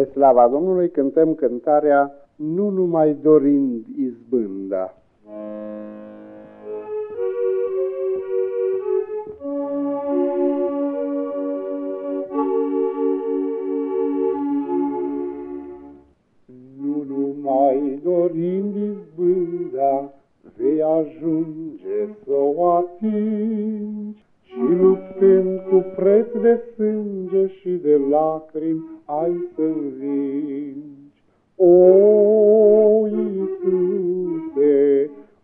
Spre slava Domnului cântăm cântarea Nu numai dorind izbânda. Nu numai dorind izbânda, vei ajunge să o atingi, și luptând cu preț de sânge și de lacrimi ai să învingi. O, Iisuse,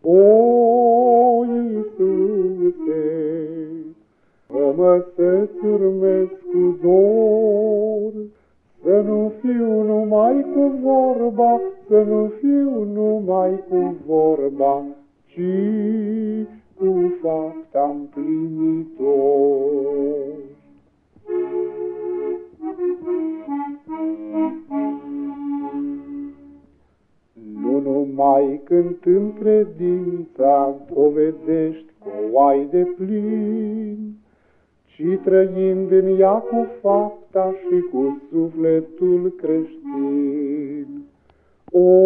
o, Iisuse, fă-mă să-ți urmez cu dor, să nu fiu numai cu vorba, să nu fiu numai cu vorba, ci cu fapta împlinitor. Nu numai când în credința dovedești că o ai de plin, ci trăind în ea cu fapta și cu sufletul creștin. O,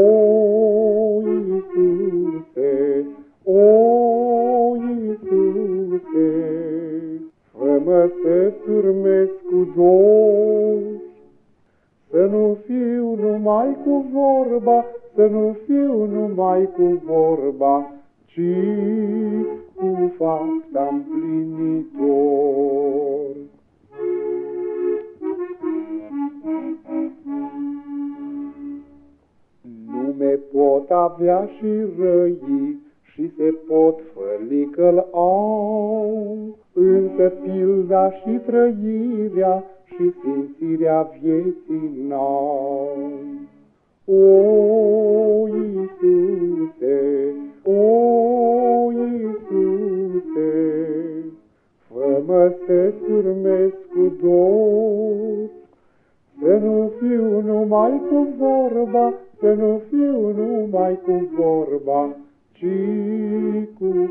fă-mă să-ți urmez cu dor, să nu fiu numai cu vorba, să nu fiu numai cu vorba, ci cu fapta împlinitor. Nume pot avea și răi și se pot făli că au, însă pilda și trăirea și simțirea vieții n-au. O, Iisuse, o, Iisuse, fă-mă să-ți urmez cu dor, să nu fiu numai cu vorba, să nu fiu numai cu vorba, ci cu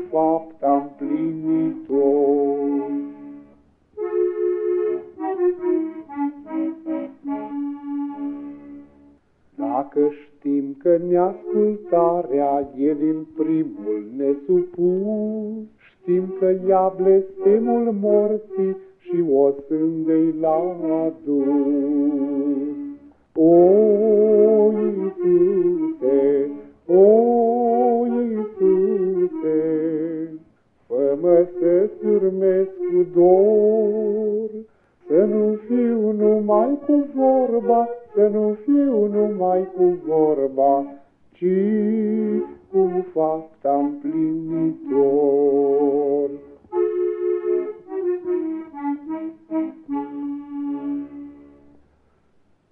Dacă știm că neascultarea e din primul nesupus, știm că ia blestemul morții și o sândei la adus. O, Iisuse, o, Iisuse, fă-mă să-ți urmez cu dor, să nu fiu numai cu vorba, să nu fiu numai cu vorba, ci cu fapta împlinitor.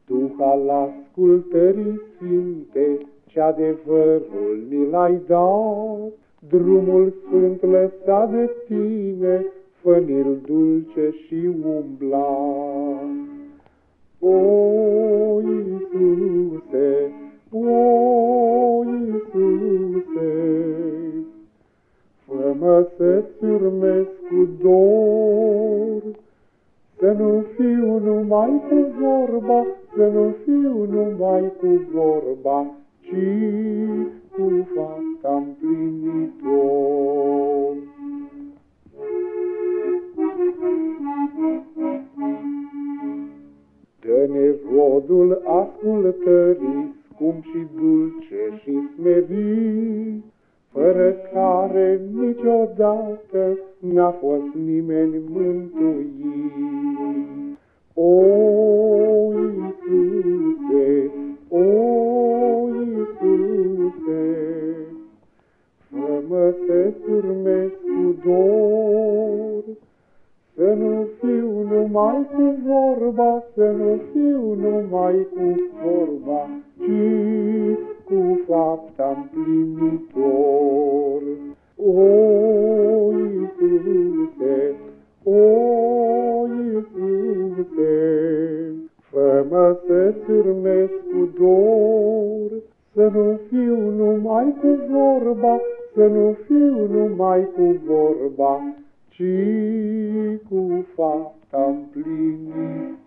Duh al ascultării sfinte, ce adevărul ni l-ai dat, drumul sfânt lăsat de tine, fă-l dulce și umbla. O, Iisuse, o, Iisuse, fă-mă să-ți urmez cu dor, să nu fiu numai cu vorba, să nu fiu numai cu vorba, ci cu fapta împlinitor. Rodul ascultării, scump și dulce și smerit, fără care niciodată n-a fost nimeni mântuit. O, Iisuse, să nu fiu numai cu vorba, să nu fiu numai cu vorba, ci cu fapta împlinitor. O, Iisuse, o, Iisuse, fă-mă să-ți urmez cu dor, să nu fiu numai cu vorba, să nu fiu numai cu vorba, ci cu fapta împlinitor.